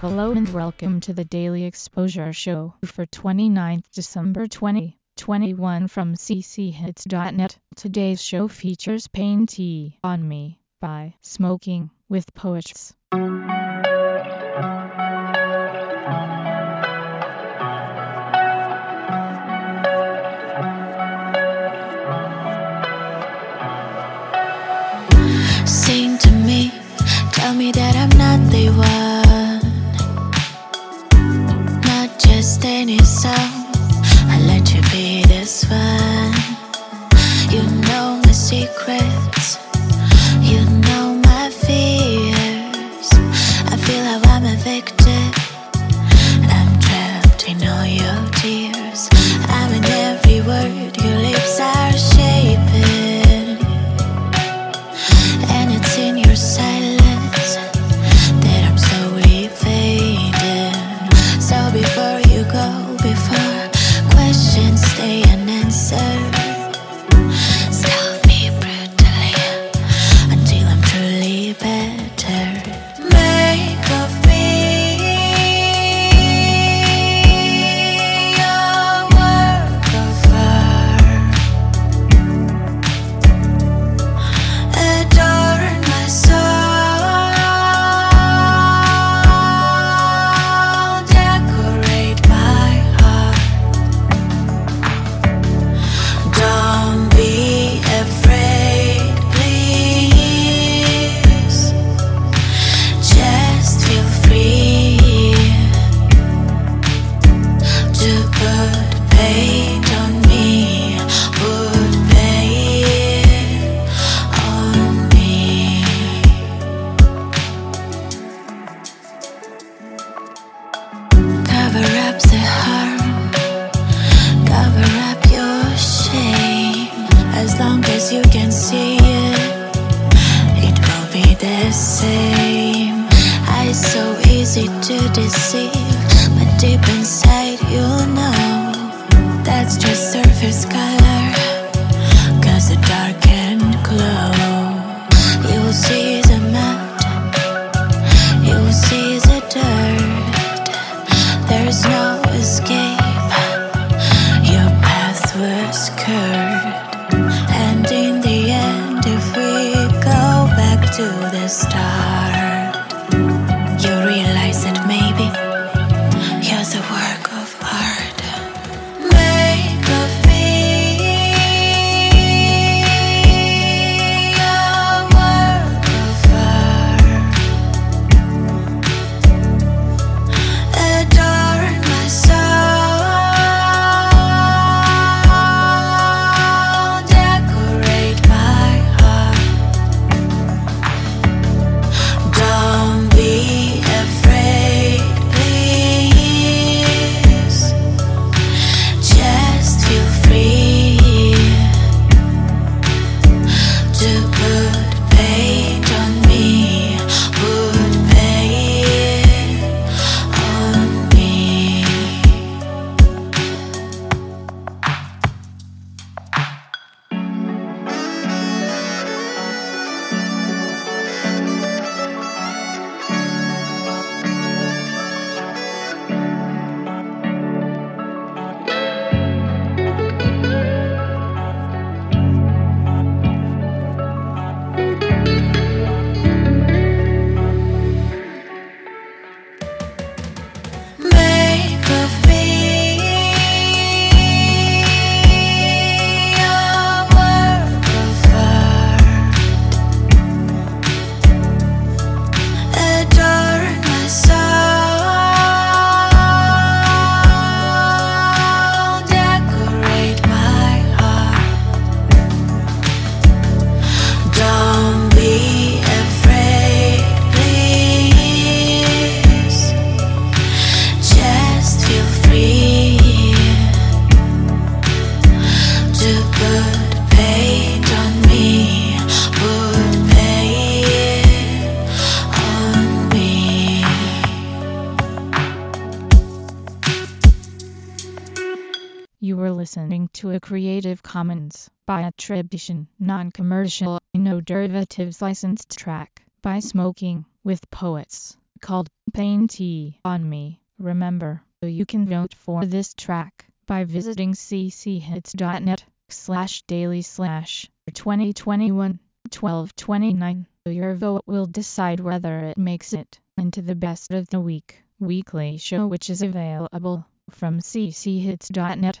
Hello and welcome to the Daily Exposure Show for 29th December 2021 from cchits.net. Today's show features Pain Tea on Me by Smoking with Poets. Sing to me, tell me that I'm not the one day skirt. And in the end, if we go back to the start. listening to a Creative Commons by attribution, non-commercial, no derivatives licensed track by Smoking with Poets called Pain Tea on Me. Remember, you can vote for this track by visiting cchits.net slash daily slash 2021 1229. Your vote will decide whether it makes it into the best of the week weekly show which is available from cchits.net